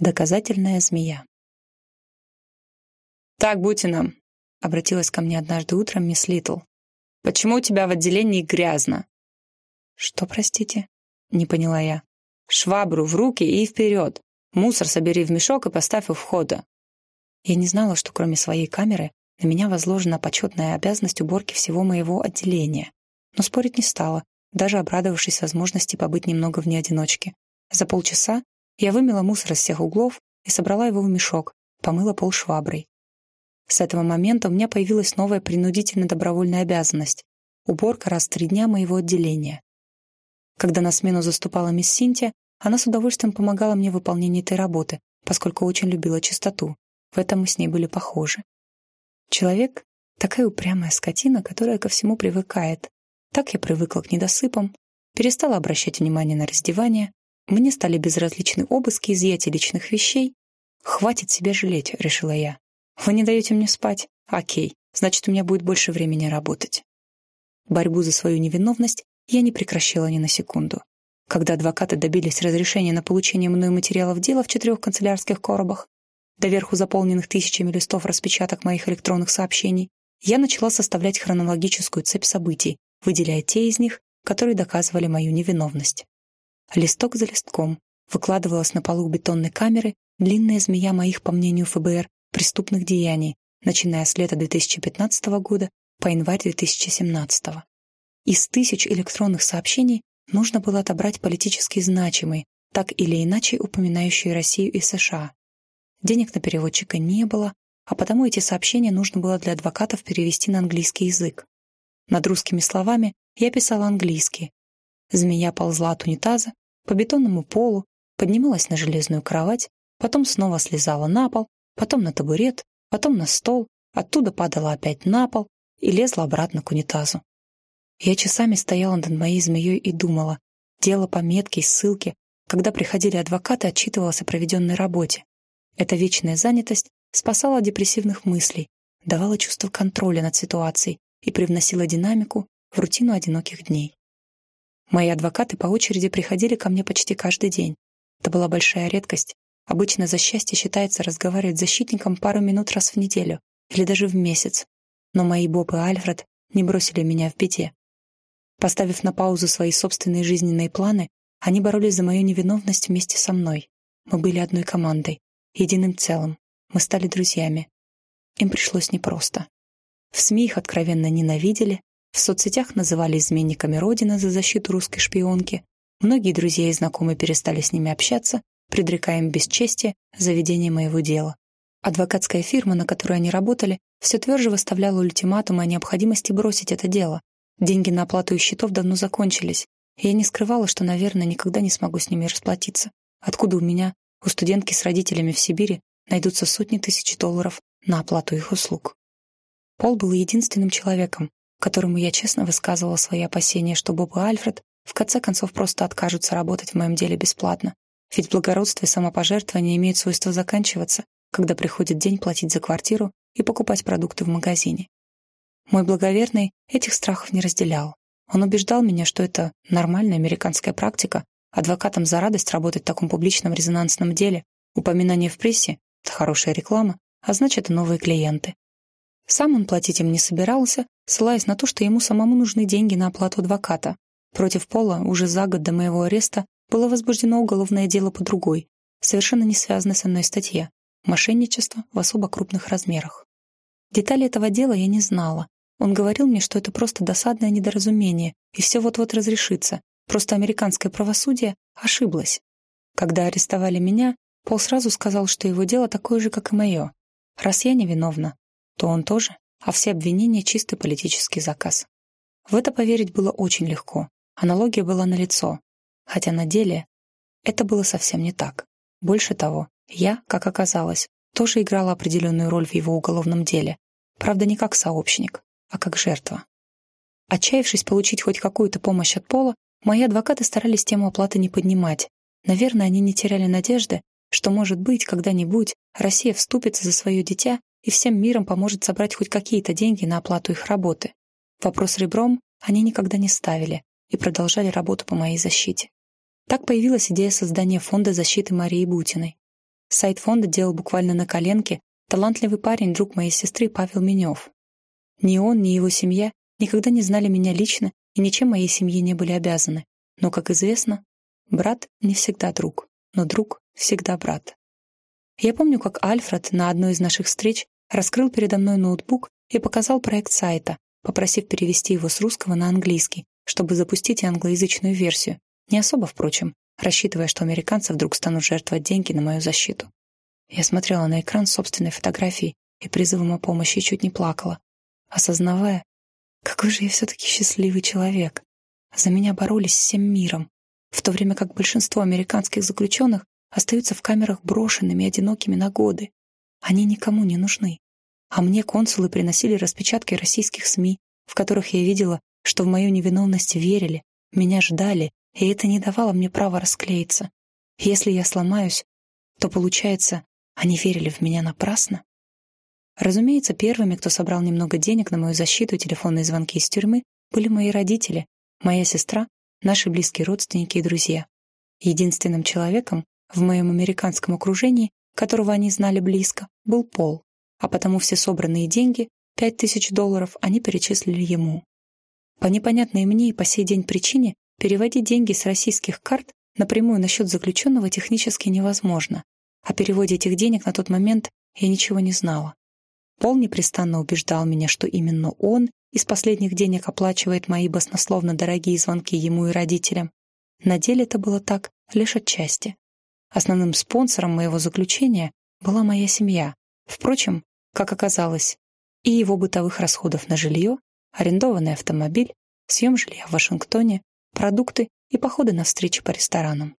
Доказательная змея. «Так, Бутина», — обратилась ко мне однажды утром мисс Литл. «Почему у тебя в отделении грязно?» «Что, простите?» — не поняла я. «Швабру в руки и вперед. Мусор собери в мешок и поставь у входа». Я не знала, что кроме своей камеры на меня возложена почетная обязанность уборки всего моего отделения. Но спорить не стала, даже обрадовавшись возможности побыть немного вне одиночки. За полчаса я вымела мусор из всех углов и собрала его в мешок, помыла пол шваброй. С этого момента у меня появилась новая принудительно-добровольная обязанность — уборка раз в три дня моего отделения. Когда на смену заступала мисс Синтия, она с удовольствием помогала мне в выполнении этой работы, поскольку очень любила чистоту. В этом мы с ней были похожи. Человек — такая упрямая скотина, которая ко всему привыкает. Так я привыкла к недосыпам, перестала обращать внимание на раздевание, мне стали безразличны обыски изъятия личных вещей. «Хватит себя жалеть», — решила я. «Вы не даете мне спать? Окей, значит, у меня будет больше времени работать». Борьбу за свою невиновность я не прекращала ни на секунду. Когда адвокаты добились разрешения на получение мной материалов дела в четырех канцелярских коробах, доверху заполненных тысячами листов распечаток моих электронных сообщений, я начала составлять хронологическую цепь событий, выделяя те из них, которые доказывали мою невиновность. Листок за листком выкладывалась на полу бетонной камеры длинная змея моих, по мнению ФБР, преступных деяний, начиная с лета 2015 года по январь 2017. Из тысяч электронных сообщений нужно было отобрать политически значимые, так или иначе упоминающие Россию и США. Денег на переводчика не было, а потому эти сообщения нужно было для адвокатов перевести на английский язык. Над русскими словами я писала английский. Змея ползла от унитаза по бетонному полу, поднималась на железную кровать, потом снова слезала на пол, потом на табурет, потом на стол, оттуда падала опять на пол и лезла обратно к унитазу. Я часами стояла над моей змеей и думала, делала пометки и ссылки, когда приходили адвокаты, отчитывалась о проведенной работе. Эта вечная занятость спасала от депрессивных мыслей, давала чувство контроля над ситуацией и привносила динамику в рутину одиноких дней. Мои адвокаты по очереди приходили ко мне почти каждый день. Это была большая редкость. Обычно за счастье считается разговаривать с защитником пару минут раз в неделю или даже в месяц. Но мои Боб и Альфред не бросили меня в беде. Поставив на паузу свои собственные жизненные планы, они боролись за мою невиновность вместе со мной. Мы были одной командой, единым целым. Мы стали друзьями. Им пришлось непросто. В СМИ их откровенно ненавидели, в соцсетях называли изменниками Родины за защиту русской шпионки. Многие друзья и знакомые перестали с ними общаться, предрекая им бесчестие за ведение моего дела. Адвокатская фирма, на которой они работали, все тверже выставляла ультиматум о необходимости бросить это дело. Деньги на оплату их счетов давно закончились, и я не скрывала, что, наверное, никогда не смогу с ними расплатиться. Откуда у меня, у студентки с родителями в Сибири, найдутся сотни тысяч долларов на оплату их услуг? Пол был единственным человеком, которому я честно высказывала свои опасения, что Боб и Альфред в конце концов просто откажутся работать в моем деле бесплатно. Ведь благородство и самопожертвование имеют свойство заканчиваться, когда приходит день платить за квартиру и покупать продукты в магазине. Мой благоверный этих страхов не разделял. Он убеждал меня, что это нормальная американская практика, адвокатам за радость работать в таком публичном резонансном деле, упоминание в прессе — это хорошая реклама, а значит и новые клиенты. Сам он платить им не собирался, ссылаясь на то, что ему самому нужны деньги на оплату адвоката. Против Пола уже за год до моего ареста было возбуждено уголовное дело по другой, совершенно не связанной со мной статье – мошенничество в особо крупных размерах. Детали этого дела я не знала. Он говорил мне, что это просто досадное недоразумение, и все вот-вот разрешится. Просто американское правосудие ошиблось. Когда арестовали меня, Пол сразу сказал, что его дело такое же, как и мое. Раз я невиновна, то он тоже, а все обвинения — чистый политический заказ. В это поверить было очень легко. Аналогия была налицо. Хотя на деле это было совсем не так. Больше того, я, как оказалось, тоже играла определенную роль в его уголовном деле. Правда, не как сообщник, а как жертва. Отчаявшись получить хоть какую-то помощь от Пола, мои адвокаты старались тему оплаты не поднимать. Наверное, они не теряли надежды, что, может быть, когда-нибудь Россия вступится за свое дитя и всем миром поможет собрать хоть какие-то деньги на оплату их работы. Вопрос ребром они никогда не ставили и продолжали работу по моей защите. Так появилась идея создания фонда защиты Марии Бутиной. Сайт фонда делал буквально на коленке талантливый парень, друг моей сестры Павел Менев. Ни он, ни его семья никогда не знали меня лично и ничем моей семье не были обязаны. Но, как известно, брат не всегда друг, но друг всегда брат. Я помню, как Альфред на одной из наших встреч раскрыл передо мной ноутбук и показал проект сайта, попросив перевести его с русского на английский, чтобы запустить англоязычную версию, не особо, впрочем, рассчитывая, что американцы вдруг станут жертвовать деньги на мою защиту. Я смотрела на экран собственной фотографии и призывом о помощи чуть не плакала, осознавая, какой же я все-таки счастливый человек. За меня боролись всем миром, в то время как большинство американских заключенных остаются в камерах брошенными, одинокими на годы. Они никому не нужны. А мне консулы приносили распечатки российских СМИ, в которых я видела, что в мою невиновность верили, меня ждали, и это не давало мне права расклеиться. Если я сломаюсь, то, получается, они верили в меня напрасно? Разумеется, первыми, кто собрал немного денег на мою защиту и телефонные звонки из тюрьмы, были мои родители, моя сестра, наши близкие родственники и друзья. Единственным человеком в моем американском окружении, которого они знали близко, был Пол, а потому все собранные деньги, пять тысяч долларов, они перечислили ему. По непонятной мне и по сей день причине переводить деньги с российских карт напрямую на счет заключенного технически невозможно, о переводе этих денег на тот момент я ничего не знала. Пол непрестанно убеждал меня, что именно он из последних денег оплачивает мои баснословно дорогие звонки ему и родителям. На деле это было так лишь отчасти. Основным спонсором моего заключения была моя семья. Впрочем, как оказалось, и его бытовых расходов на жилье, арендованный автомобиль, съем жилья в Вашингтоне, продукты и походы на встречи по ресторанам.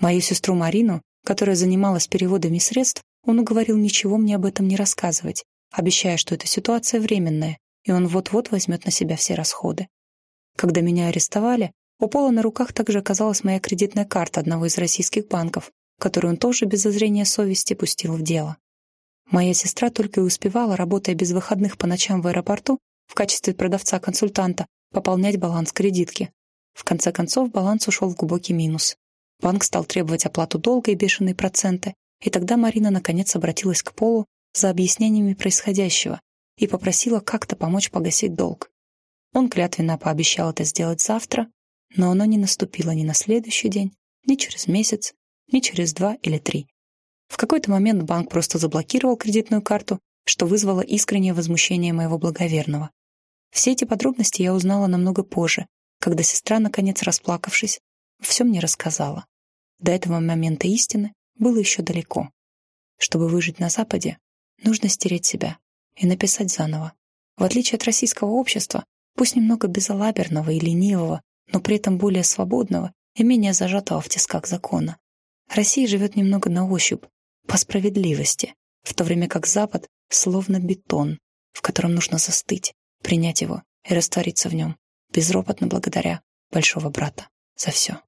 Мою сестру Марину, которая занималась переводами средств, он уговорил ничего мне об этом не рассказывать, обещая, что эта ситуация временная, и он вот-вот возьмет на себя все расходы. Когда меня арестовали, у Пола на руках также оказалась моя кредитная карта одного из российских банков, которую он тоже без зазрения совести пустил в дело. Моя сестра только и успевала, работая без выходных по ночам в аэропорту, в качестве продавца-консультанта, пополнять баланс кредитки. В конце концов, баланс ушел в глубокий минус. Банк стал требовать оплату долга и бешеные проценты, и тогда Марина наконец обратилась к Полу за объяснениями происходящего и попросила как-то помочь погасить долг. Он клятвенно пообещал это сделать завтра, но оно не наступило ни на следующий день, ни через месяц, ни через два или три. В какой-то момент банк просто заблокировал кредитную карту, что вызвало искреннее возмущение моего благоверного. Все эти подробности я узнала намного позже, когда сестра, наконец расплакавшись, все мне рассказала. До этого момента истины было еще далеко. Чтобы выжить на Западе, нужно стереть себя и написать заново. В отличие от российского общества, пусть немного безалаберного и ленивого, но при этом более свободного и менее зажатого в тисках закона. Россия живет немного на ощупь, по справедливости, в то время как Запад словно бетон, в котором нужно застыть, принять его и раствориться в нем, безропотно благодаря большого брата за все.